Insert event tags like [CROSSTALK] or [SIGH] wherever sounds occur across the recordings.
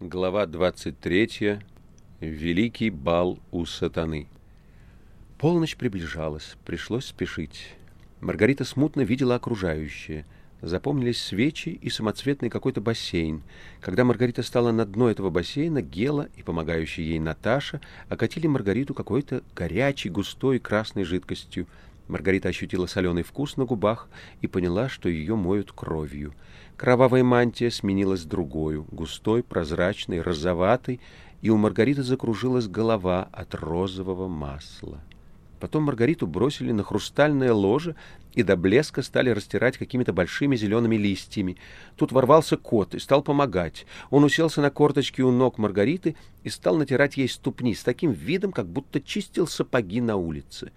Глава 23. Великий бал у сатаны. Полночь приближалась, пришлось спешить. Маргарита смутно видела окружающее. Запомнились свечи и самоцветный какой-то бассейн. Когда Маргарита стала на дно этого бассейна, Гела и помогающая ей Наташа окатили Маргариту какой-то горячей, густой красной жидкостью. Маргарита ощутила соленый вкус на губах и поняла, что ее моют кровью. Кровавая мантия сменилась другой, густой, прозрачной, розоватой, и у Маргариты закружилась голова от розового масла. Потом Маргариту бросили на хрустальное ложе и до блеска стали растирать какими-то большими зелеными листьями. Тут ворвался кот и стал помогать. Он уселся на корточки у ног Маргариты и стал натирать ей ступни с таким видом, как будто чистил сапоги на улице.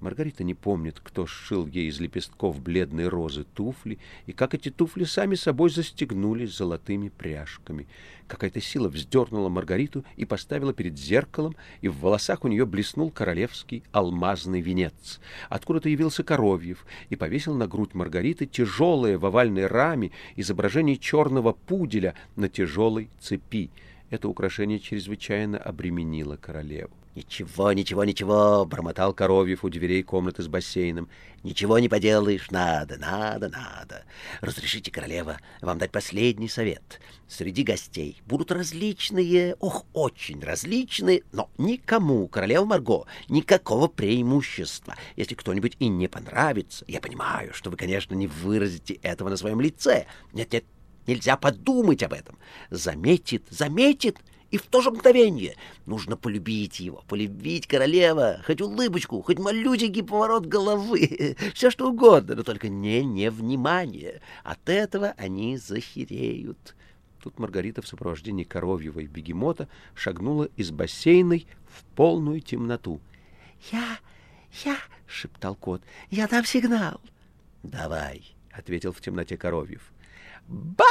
Маргарита не помнит, кто сшил ей из лепестков бледной розы туфли, и как эти туфли сами собой застегнулись золотыми пряжками. Какая-то сила вздернула Маргариту и поставила перед зеркалом, и в волосах у нее блеснул королевский алмазный венец. Откуда-то явился Коровьев и повесил на грудь Маргариты тяжелое в овальной раме изображение черного пуделя на тяжелой цепи. Это украшение чрезвычайно обременило королеву. «Ничего, ничего, ничего!» — бормотал Коровьев у дверей комнаты с бассейном. «Ничего не поделаешь, надо, надо, надо. Разрешите, королева, вам дать последний совет. Среди гостей будут различные, ох, очень различные, но никому, королева Марго, никакого преимущества. Если кто-нибудь и не понравится, я понимаю, что вы, конечно, не выразите этого на своем лице. Нет-нет, нельзя подумать об этом. Заметит, заметит — и в то же мгновение нужно полюбить его, полюбить королева, хоть улыбочку, хоть малюсенький поворот головы, [LAUGHS] все что угодно, но только не невнимание. От этого они захереют. Тут Маргарита в сопровождении коровьего и бегемота шагнула из бассейной в полную темноту. — Я, я, — шептал кот, — я дам сигнал. — Давай, — ответил в темноте коровьев.! «Бал!»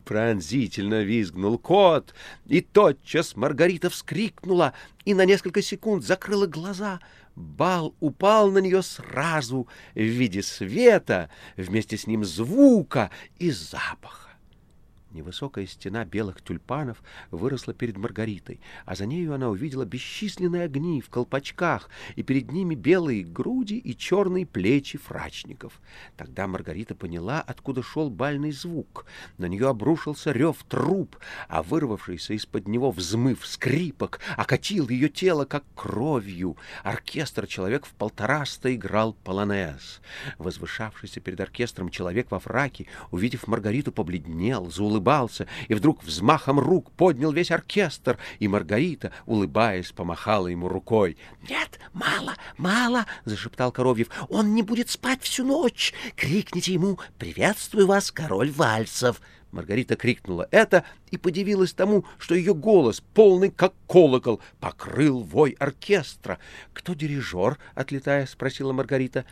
— пронзительно визгнул кот, и тотчас Маргарита вскрикнула и на несколько секунд закрыла глаза. Бал упал на нее сразу в виде света, вместе с ним звука и запаха. Невысокая стена белых тюльпанов выросла перед Маргаритой, а за нею она увидела бесчисленные огни в колпачках, и перед ними белые груди и черные плечи фрачников. Тогда Маргарита поняла, откуда шел бальный звук. На нее обрушился рев труб, а вырвавшийся из-под него взмыв скрипок окатил ее тело, как кровью. Оркестр человек в полтораста играл полонез. Возвышавшийся перед оркестром человек во фраке, увидев Маргариту, побледнел, заулыбался, улыбался, и вдруг взмахом рук поднял весь оркестр, и Маргарита, улыбаясь, помахала ему рукой. — Нет, мало, мало, — зашептал Коровьев, — он не будет спать всю ночь. Крикните ему «Приветствую вас, король вальсов!» Маргарита крикнула это и подивилась тому, что ее голос, полный как колокол, покрыл вой оркестра. «Кто дирижер?» — отлетая, спросила Маргарита.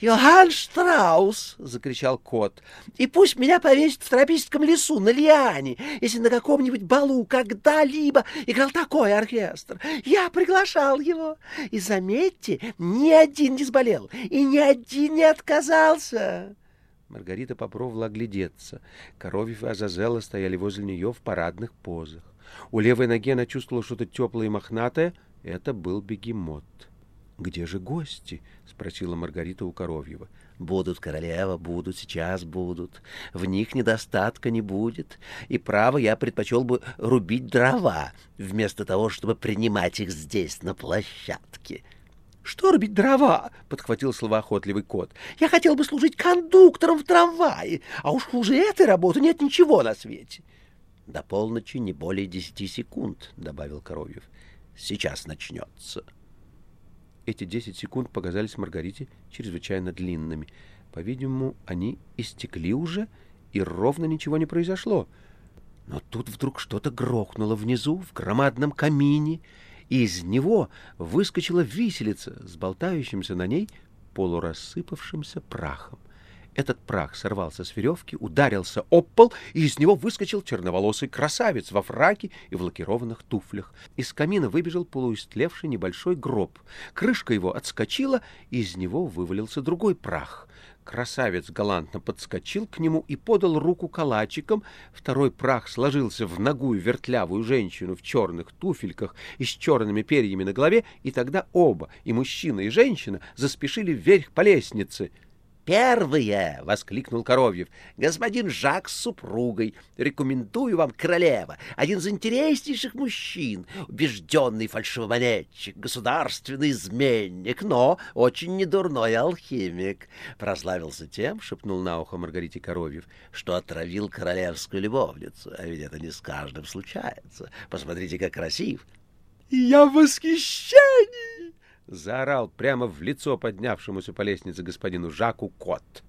«Йоганн Штраус!» — закричал кот. «И пусть меня повесят в тропическом лесу на лиане, если на каком-нибудь балу когда-либо играл такой оркестр. Я приглашал его. И заметьте, ни один не сболел, и ни один не отказался». Маргарита попробовала оглядеться. Коровьев и Азазелла стояли возле нее в парадных позах. У левой ноги она чувствовала что-то теплое и мохнатое. Это был бегемот. «Где же гости?» — спросила Маргарита у Коровьева. «Будут, королева, будут, сейчас будут. В них недостатка не будет. И, право, я предпочел бы рубить дрова, вместо того, чтобы принимать их здесь, на площадке». «Что рубить дрова?» — подхватил словоохотливый кот. «Я хотел бы служить кондуктором в трамвае, а уж хуже этой работы нет ничего на свете». «До полночи не более десяти секунд», — добавил Коровьев. «Сейчас начнется». Эти десять секунд показались Маргарите чрезвычайно длинными. По-видимому, они истекли уже, и ровно ничего не произошло. Но тут вдруг что-то грохнуло внизу, в громадном камине, и из него выскочила виселица с болтающимся на ней полурассыпавшимся прахом. Этот прах сорвался с веревки, ударился об пол, и из него выскочил черноволосый красавец во фраке и в лакированных туфлях. Из камина выбежал полуистлевший небольшой гроб. Крышка его отскочила, и из него вывалился другой прах. Красавец галантно подскочил к нему и подал руку калачиком. Второй прах сложился в ногую вертлявую женщину в черных туфельках и с черными перьями на голове, и тогда оба, и мужчина, и женщина, заспешили вверх по лестнице — «Первое!» — воскликнул Коровьев. «Господин Жак с супругой. Рекомендую вам королева. Один из интереснейших мужчин. Убежденный фальшивомонетчик, государственный изменник, но очень недурной алхимик. Прославился тем, — шепнул на ухо Маргарите Коровьев, — что отравил королевскую любовницу. А ведь это не с каждым случается. Посмотрите, как красив». «Я в восхищении!» — заорал прямо в лицо поднявшемуся по лестнице господину Жаку кот.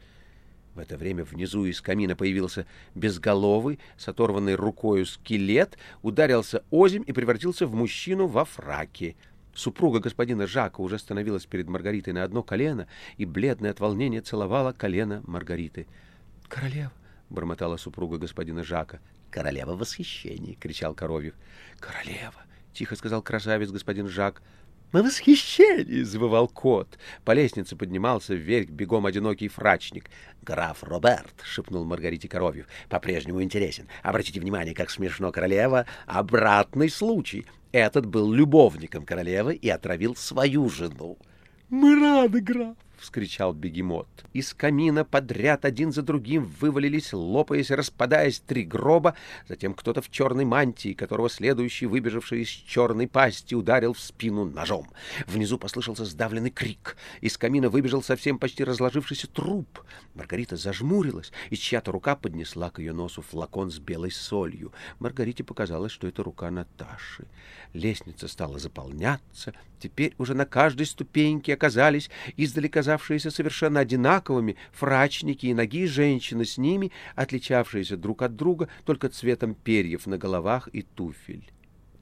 В это время внизу из камина появился безголовый, с оторванной рукою скелет, ударился озимь и превратился в мужчину во фраке. Супруга господина Жака уже становилась перед Маргаритой на одно колено и, бледное от волнения, целовала колено Маргариты. — Королева! — бормотала супруга господина Жака. — Королева в восхищении! — кричал Коровьев. — Королева! — тихо сказал красавец господин Жак. «Мы восхищении!» — завывал кот. По лестнице поднимался вверх бегом одинокий фрачник. «Граф Роберт!» — шепнул Маргарите Коровьев. «По-прежнему интересен. Обратите внимание, как смешно королева. Обратный случай. Этот был любовником королевы и отравил свою жену». «Мы рады, граф!» — вскричал бегемот. Из камина подряд один за другим вывалились, лопаясь, распадаясь, три гроба. Затем кто-то в черной мантии, которого следующий, выбежавший из черной пасти, ударил в спину ножом. Внизу послышался сдавленный крик. Из камина выбежал совсем почти разложившийся труп. Маргарита зажмурилась, и чья-то рука поднесла к ее носу флакон с белой солью. Маргарите показалось, что это рука Наташи. Лестница стала заполняться. Теперь уже на каждой ступеньке оказались издалека казавшиеся совершенно одинаковыми, фрачники и ноги женщины с ними, отличавшиеся друг от друга только цветом перьев на головах и туфель.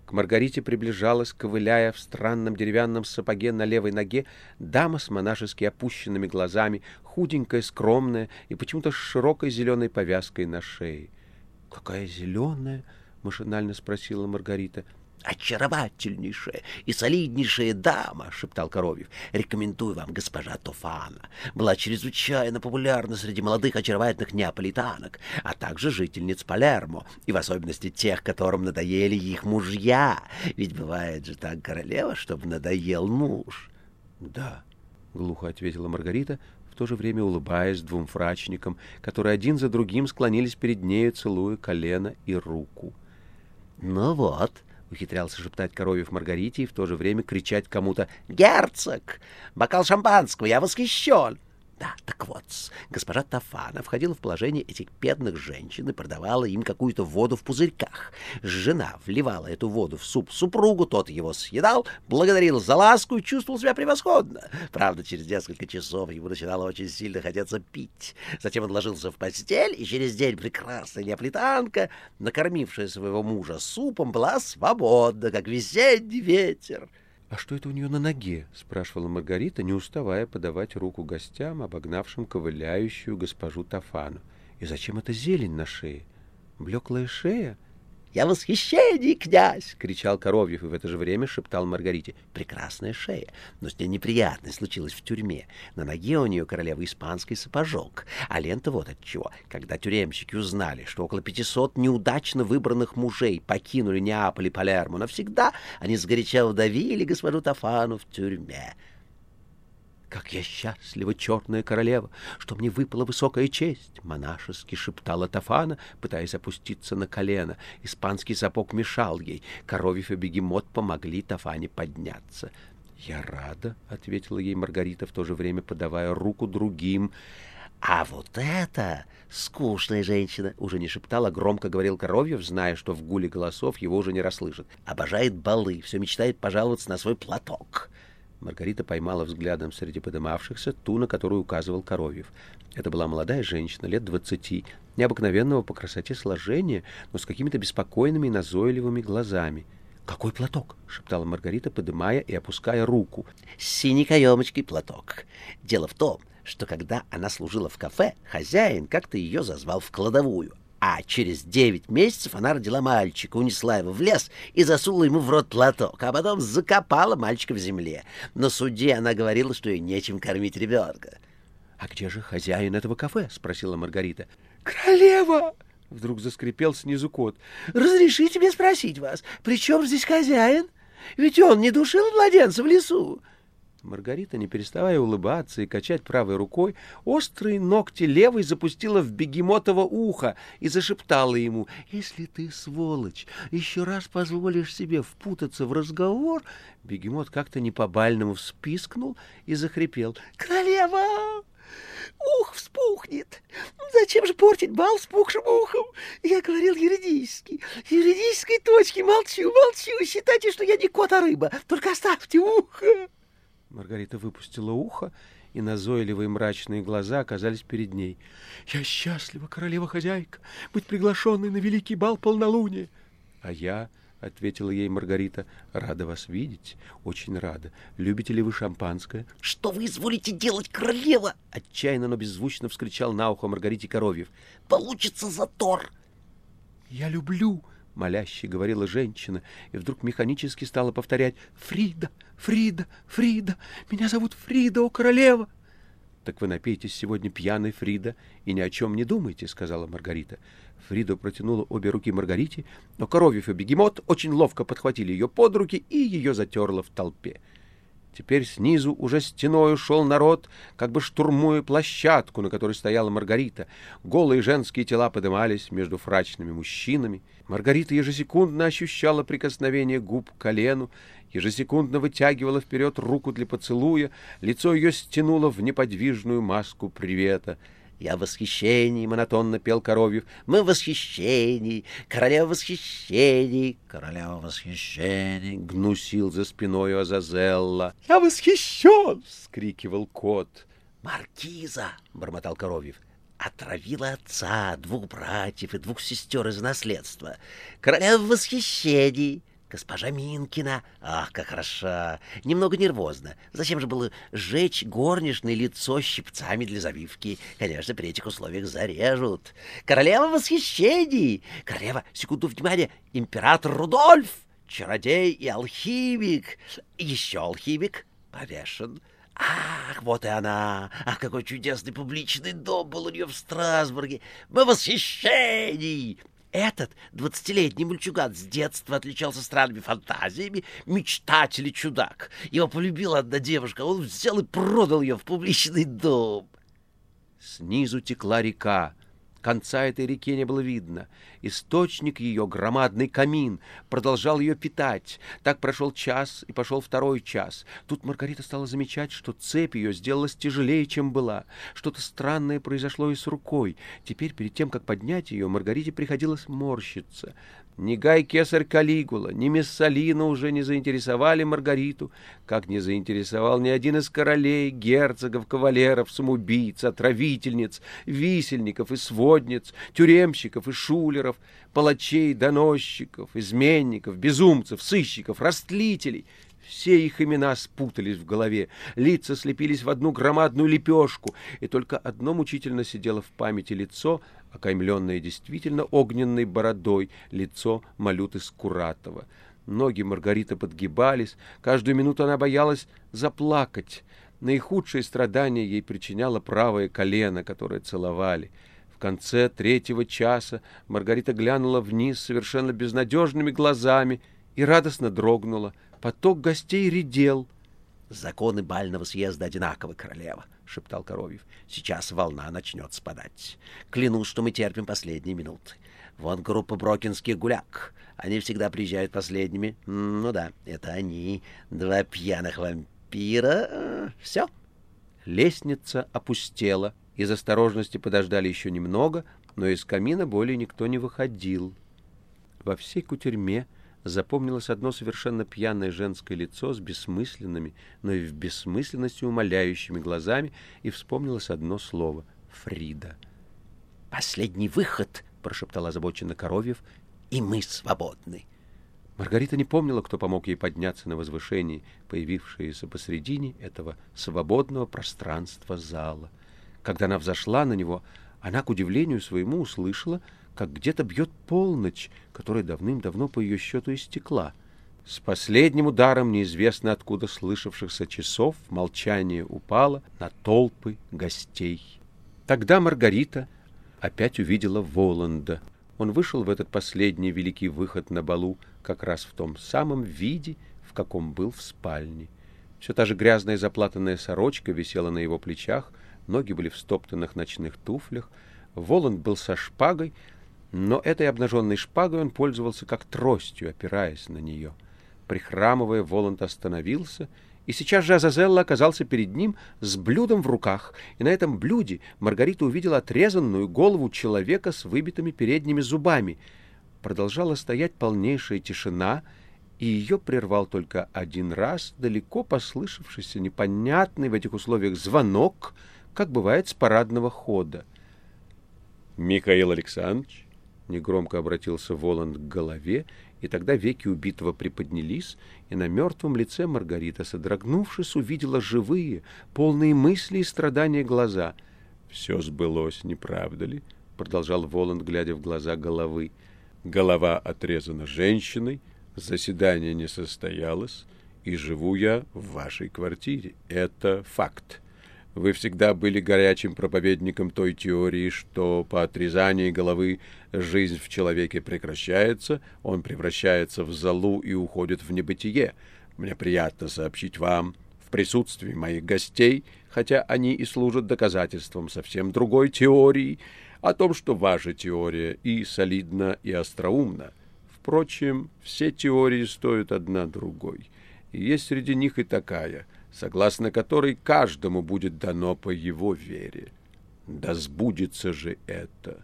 К Маргарите приближалась, ковыляя в странном деревянном сапоге на левой ноге, дама с монашески опущенными глазами, худенькая, скромная и почему-то с широкой зеленой повязкой на шее. — Какая зеленая? — машинально спросила Маргарита очаровательнейшая и солиднейшая дама, — шептал Коровьев. — Рекомендую вам госпожа Тофана. Была чрезвычайно популярна среди молодых очаровательных неаполитанок, а также жительниц Палермо, и в особенности тех, которым надоели их мужья. Ведь бывает же так, королева, чтобы надоел муж. — Да, — глухо ответила Маргарита, в то же время улыбаясь двум фрачникам, которые один за другим склонились перед нею, целуя колено и руку. — Ну вот, — ухитрялся шептать Коровьев Маргарите и в то же время кричать кому-то «Герцог! Бокал шампанского! Я восхищен!» Да, так вот, госпожа Тафана входила в положение этих бедных женщин и продавала им какую-то воду в пузырьках. Жена вливала эту воду в суп супругу, тот его съедал, благодарил за ласку и чувствовал себя превосходно. Правда, через несколько часов ему начинало очень сильно хотеться пить. Затем он ложился в постель, и через день прекрасная неаполитанка, накормившая своего мужа супом, была свободна, как весенний ветер. «А что это у нее на ноге?» — спрашивала Маргарита, не уставая подавать руку гостям, обогнавшим ковыляющую госпожу Тафану. «И зачем эта зелень на шее? Блеклая шея?» «Я в восхищении, князь!» — кричал Коровьев и в это же время шептал Маргарите. «Прекрасная шея, но с ней неприятность случилась в тюрьме. На ноге у нее королева испанский сапожок. А лента вот от чего. Когда тюремщики узнали, что около пятисот неудачно выбранных мужей покинули Неаполь и Палермо навсегда, они сгоряча удавили госпожу Тафану в тюрьме». «Как я счастлива, черная королева, что мне выпала высокая честь!» — монашески шептала Тафана, пытаясь опуститься на колено. Испанский сапог мешал ей. Коровьев и бегемот помогли Тафане подняться. «Я рада», — ответила ей Маргарита, в то же время подавая руку другим. «А вот это скучная женщина!» — уже не шептала, громко говорил Коровьев, зная, что в гуле голосов его уже не расслышат. «Обожает балы, все мечтает пожаловаться на свой платок». Маргарита поймала взглядом среди подымавшихся ту, на которую указывал Коровьев. Это была молодая женщина, лет двадцати, необыкновенного по красоте сложения, но с какими-то беспокойными и назойливыми глазами. «Какой платок?» — шептала Маргарита, подымая и опуская руку. «Синий каемочкий платок. Дело в том, что когда она служила в кафе, хозяин как-то ее зазвал в кладовую, а через девять месяцев она родила мальчика, унесла его в лес и засунула ему в рот платок, а потом закопала мальчика в земле. На суде она говорила, что ей нечем кормить ребенка. «А где же хозяин этого кафе?» — спросила Маргарита. «Королева!» — вдруг заскрипел снизу кот. «Разрешите мне спросить вас, при чем здесь хозяин? Ведь он не душил младенца в лесу!» Маргарита, не переставая улыбаться и качать правой рукой, острые ногти левой запустила в бегемотово ухо и зашептала ему, «Если ты, сволочь, еще раз позволишь себе впутаться в разговор...» Бегемот как-то не по-бальному вспискнул и захрипел, «Королева!» Ух вспухнет. Зачем же портить бал вспухшим ухом? Я говорил юридически. Юридической точки молчу, молчу. Считайте, что я не кот, а рыба. Только оставьте ухо. Маргарита выпустила ухо, и назойливые мрачные глаза оказались перед ней. «Я счастлива, королева-хозяйка, быть приглашенной на великий бал полнолуния!» «А я...» — ответила ей Маргарита. — Рада вас видеть, очень рада. Любите ли вы шампанское? — Что вы изволите делать, королева? — отчаянно, но беззвучно вскричал на ухо Маргарите Коровьев. — Получится затор! — Я люблю! — моляще говорила женщина, и вдруг механически стала повторять «Фрида! Фрида! Фрида! Меня зовут Фрида, о королева!» «Так вы напейтесь сегодня пьяной, Фрида, и ни о чем не думайте», — сказала Маргарита. Фрида протянула обе руки Маргарите, но Коровьев и Бегемот очень ловко подхватили ее под руки и ее затерло в толпе. Теперь снизу уже стеной шел народ, как бы штурмуя площадку, на которой стояла Маргарита. Голые женские тела подымались между фрачными мужчинами. Маргарита ежесекундно ощущала прикосновение губ к колену, ежесекундно вытягивала вперед руку для поцелуя, лицо ее стянуло в неподвижную маску привета — я в восхищении, — монотонно пел Коровьев. Мы в восхищении, королева восхищений, королева восхищений, — гнусил за спиной Азазелла. — Я восхищен! — вскрикивал кот. — Маркиза! — бормотал Коровьев. Отравила отца, двух братьев и двух сестер из наследства. Королева в восхищении. Госпожа Минкина. Ах, как хороша. Немного нервозно. Зачем же было сжечь горничное лицо щипцами для завивки? Конечно, при этих условиях зарежут. Королева восхищений. Королева, секунду внимания, император Рудольф. Чародей и алхимик. Еще алхимик. Повешен. Ах, вот и она! Ах, какой чудесный публичный дом был у нее в Страсбурге! Мы восхищений! Этот двадцатилетний мальчуган с детства отличался странными фантазиями, мечтатель и чудак. Его полюбила одна девушка, он взял и продал ее в публичный дом. Снизу текла река, Конца этой реки не было видно. Источник ее, громадный камин, продолжал ее питать. Так прошел час, и пошел второй час. Тут Маргарита стала замечать, что цепь ее сделалась тяжелее, чем была. Что-то странное произошло и с рукой. Теперь, перед тем, как поднять ее, Маргарите приходилось морщиться. Ни Гай Кесарь Калигула, ни Мессалина уже не заинтересовали Маргариту, как не заинтересовал ни один из королей, герцогов, кавалеров, самоубийц, отравительниц, висельников и сводниц, тюремщиков и шулеров, палачей, доносчиков, изменников, безумцев, сыщиков, растлителей — все их имена спутались в голове, лица слепились в одну громадную лепешку, и только одно мучительно сидело в памяти лицо, окаймленное действительно огненной бородой, лицо Малюты Скуратова. Ноги Маргариты подгибались, каждую минуту она боялась заплакать. Наихудшие страдания ей причиняло правое колено, которое целовали. В конце третьего часа Маргарита глянула вниз совершенно безнадежными глазами и радостно дрогнула — Поток гостей редел. — Законы бального съезда одинаковы, королева, — шептал Коровьев. — Сейчас волна начнет спадать. Клянусь, что мы терпим последние минуты. Вон группа брокинских гуляк. Они всегда приезжают последними. Ну да, это они. Два пьяных вампира. Все. Лестница опустела. Из осторожности подождали еще немного, но из камина более никто не выходил. Во всей кутерьме запомнилось одно совершенно пьяное женское лицо с бессмысленными, но и в бессмысленности умоляющими глазами, и вспомнилось одно слово — Фрида. «Последний выход!» — прошептал озабоченно Коровьев. «И мы свободны!» Маргарита не помнила, кто помог ей подняться на возвышении, появившееся посредине этого свободного пространства зала. Когда она взошла на него, она, к удивлению своему, услышала — как где-то бьет полночь, которая давным-давно по ее счету истекла. С последним ударом неизвестно откуда слышавшихся часов молчание упало на толпы гостей. Тогда Маргарита опять увидела Воланда. Он вышел в этот последний великий выход на балу как раз в том самом виде, в каком был в спальне. Все та же грязная заплатанная сорочка висела на его плечах, ноги были в стоптанных ночных туфлях, Воланд был со шпагой, но этой обнаженной шпагой он пользовался как тростью, опираясь на нее — Прихрамывая, Воланд остановился, и сейчас же Азазелла оказался перед ним с блюдом в руках, и на этом блюде Маргарита увидела отрезанную голову человека с выбитыми передними зубами. Продолжала стоять полнейшая тишина, и ее прервал только один раз далеко послышавшийся непонятный в этих условиях звонок, как бывает с парадного хода. «Михаил Александрович», — негромко обратился Воланд к голове, и тогда веки убитого приподнялись, и на мертвом лице Маргарита, содрогнувшись, увидела живые, полные мысли и страдания глаза. «Все сбылось, не правда ли?» — продолжал Воланд, глядя в глаза головы. «Голова отрезана женщиной, заседание не состоялось, и живу я в вашей квартире. Это факт». Вы всегда были горячим проповедником той теории, что по отрезании головы жизнь в человеке прекращается, он превращается в залу и уходит в небытие. Мне приятно сообщить вам в присутствии моих гостей, хотя они и служат доказательством совсем другой теории, о том, что ваша теория и солидна, и остроумна. Впрочем, все теории стоят одна другой. И есть среди них и такая — согласно которой каждому будет дано по его вере. Да сбудется же это.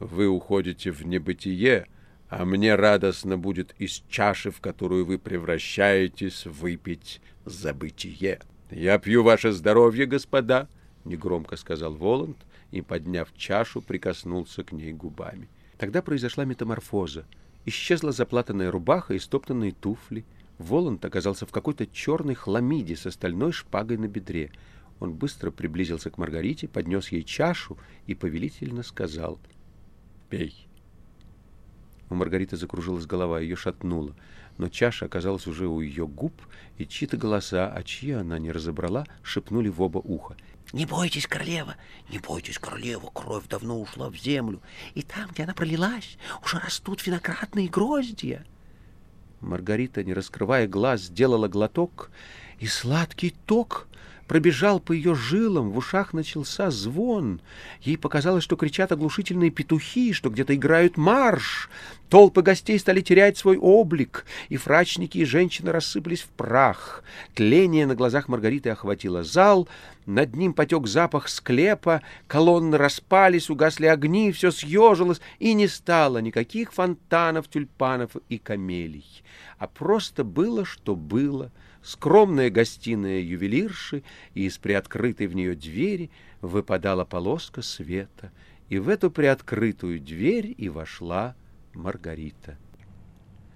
Вы уходите в небытие, а мне радостно будет из чаши, в которую вы превращаетесь, выпить забытие. Я пью ваше здоровье, господа, — негромко сказал Воланд и, подняв чашу, прикоснулся к ней губами. Тогда произошла метаморфоза. Исчезла заплатанная рубаха и стоптанные туфли — Воланд оказался в какой-то черной хламиде с остальной шпагой на бедре. Он быстро приблизился к Маргарите, поднес ей чашу и повелительно сказал «Пей». У Маргариты закружилась голова, ее шатнуло, но чаша оказалась уже у ее губ, и чьи-то голоса, а чьи она не разобрала, шепнули в оба уха. «Не бойтесь, королева, не бойтесь, королева, кровь давно ушла в землю, и там, где она пролилась, уже растут виноградные гроздья». Маргарита, не раскрывая глаз, сделала глоток, и сладкий ток пробежал по ее жилам, в ушах начался звон. Ей показалось, что кричат оглушительные петухи, что где-то играют марш. Толпы гостей стали терять свой облик, и фрачники и женщины рассыпались в прах. Тление на глазах Маргариты охватило зал, над ним потек запах склепа, колонны распались, угасли огни, все съежилось, и не стало никаких фонтанов, тюльпанов и камелий, а просто было, что было — скромная гостиная ювелирши, и из приоткрытой в нее двери выпадала полоска света, и в эту приоткрытую дверь и вошла Маргарита.